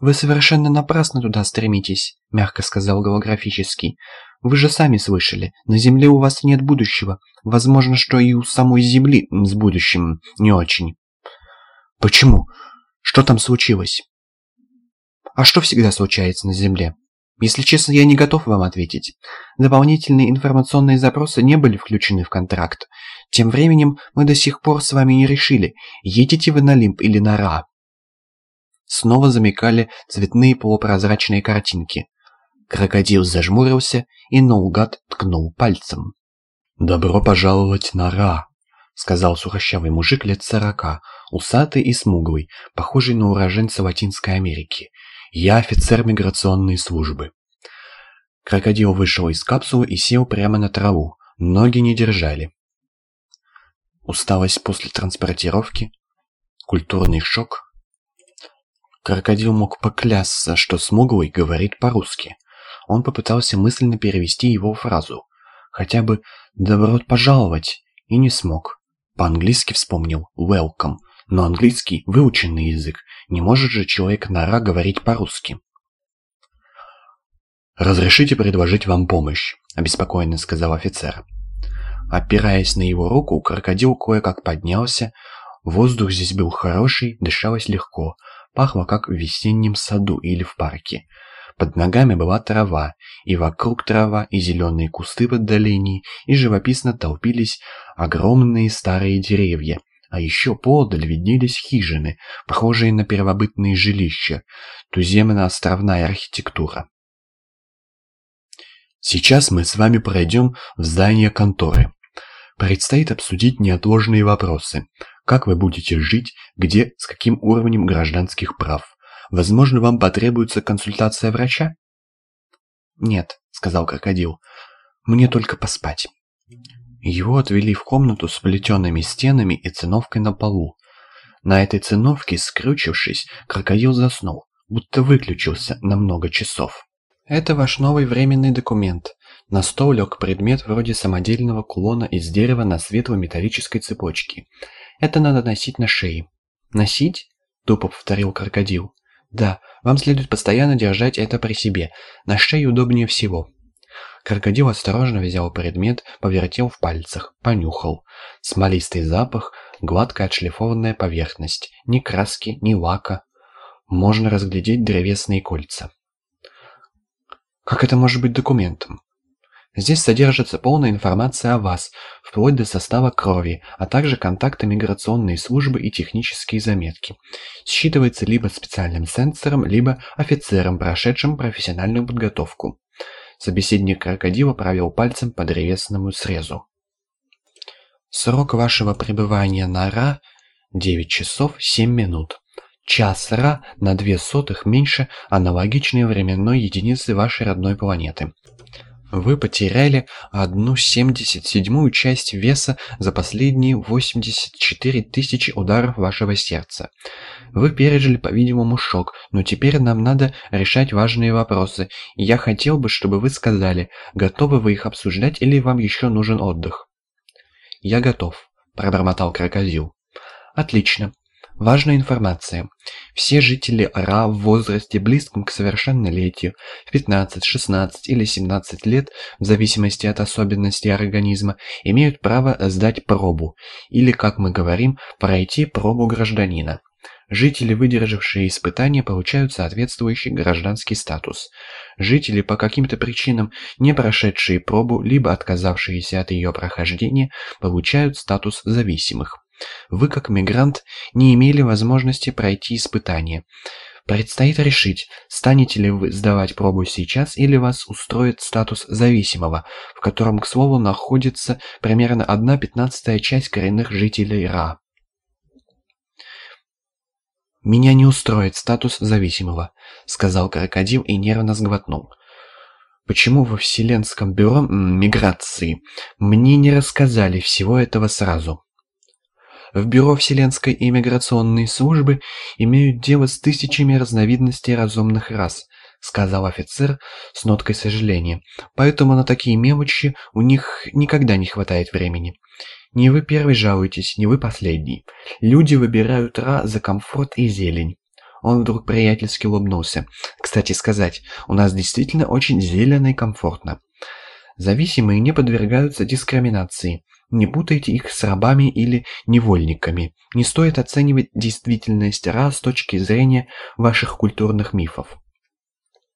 «Вы совершенно напрасно туда стремитесь», — мягко сказал голографический. «Вы же сами слышали, на Земле у вас нет будущего. Возможно, что и у самой Земли с будущим не очень». «Почему? Что там случилось?» «А что всегда случается на Земле?» Если честно, я не готов вам ответить. Дополнительные информационные запросы не были включены в контракт. Тем временем мы до сих пор с вами не решили, едете вы на Лимп или на Ра. Снова замекали цветные полупрозрачные картинки. Крокодил зажмурился и наугад ткнул пальцем. «Добро пожаловать на Ра», — сказал сухощавый мужик лет сорока, усатый и смуглый, похожий на уроженца Латинской Америки. «Я офицер миграционной службы». Крокодил вышел из капсулы и сел прямо на траву. Ноги не держали. Усталость после транспортировки, культурный шок, Крокодил мог поклясться, что смуглый говорит по-русски. Он попытался мысленно перевести его фразу. Хотя бы «добро пожаловать» и не смог. По-английски вспомнил «welcome», но английский – выученный язык. Не может же человек-нора говорить по-русски. «Разрешите предложить вам помощь», – обеспокоенно сказал офицер. Опираясь на его руку, крокодил кое-как поднялся. Воздух здесь был хороший, дышалось легко – Пахло, как в весеннем саду или в парке. Под ногами была трава, и вокруг трава, и зеленые кусты в отдалении, и живописно толпились огромные старые деревья. А еще подаль виднелись хижины, похожие на первобытные жилища, туземно-островная архитектура. Сейчас мы с вами пройдем в здание конторы. Предстоит обсудить неотложные вопросы. Как вы будете жить, где, с каким уровнем гражданских прав? Возможно, вам потребуется консультация врача? Нет, сказал крокодил. Мне только поспать. Его отвели в комнату с плетеными стенами и циновкой на полу. На этой циновке, скрючившись, крокодил заснул, будто выключился на много часов. «Это ваш новый временный документ». На стол лег предмет вроде самодельного кулона из дерева на светлой металлической цепочке. Это надо носить на шее». «Носить?» – тупо повторил крокодил. «Да, вам следует постоянно держать это при себе. На шее удобнее всего». Крокодил осторожно взял предмет, повертел в пальцах, понюхал. Смолистый запах, гладко отшлифованная поверхность. Ни краски, ни лака. Можно разглядеть древесные кольца. Как это может быть документом? Здесь содержится полная информация о вас, вплоть до состава крови, а также контакты миграционной службы и технические заметки. Считывается либо специальным сенсором, либо офицером, прошедшим профессиональную подготовку. Собеседник крокодила провел пальцем по древесному срезу. Срок вашего пребывания на Ра – 9 часов 7 минут. Час Ра на 2 сотых меньше аналогичной временной единицы вашей родной планеты. Вы потеряли одну семьдесят седьмую часть веса за последние 84 тысячи ударов вашего сердца. Вы пережили, по-видимому, шок, но теперь нам надо решать важные вопросы, я хотел бы, чтобы вы сказали, готовы вы их обсуждать или вам еще нужен отдых. «Я готов», – пробормотал крокодил. «Отлично. Важная информация. Все жители Ра в возрасте близком к совершеннолетию, в 15, 16 или 17 лет, в зависимости от особенностей организма, имеют право сдать пробу, или, как мы говорим, пройти пробу гражданина. Жители, выдержавшие испытания, получают соответствующий гражданский статус. Жители, по каким-то причинам не прошедшие пробу, либо отказавшиеся от ее прохождения, получают статус зависимых. Вы, как мигрант, не имели возможности пройти испытание. Предстоит решить, станете ли вы сдавать пробу сейчас или вас устроит статус зависимого, в котором, к слову, находится примерно одна пятнадцатая часть коренных жителей Ра. «Меня не устроит статус зависимого», — сказал крокодил и нервно сглотнул. «Почему во Вселенском бюро миграции мне не рассказали всего этого сразу?» В Бюро Вселенской иммиграционной службы имеют дело с тысячами разновидностей разумных рас, сказал офицер с ноткой сожаления. Поэтому на такие мелочи у них никогда не хватает времени. Не вы первый жалуетесь, не вы последний. Люди выбирают Ра за комфорт и зелень. Он вдруг приятельски улыбнулся. «Кстати сказать, у нас действительно очень зелено и комфортно. Зависимые не подвергаются дискриминации. Не путайте их с рабами или невольниками. Не стоит оценивать действительность рас с точки зрения ваших культурных мифов.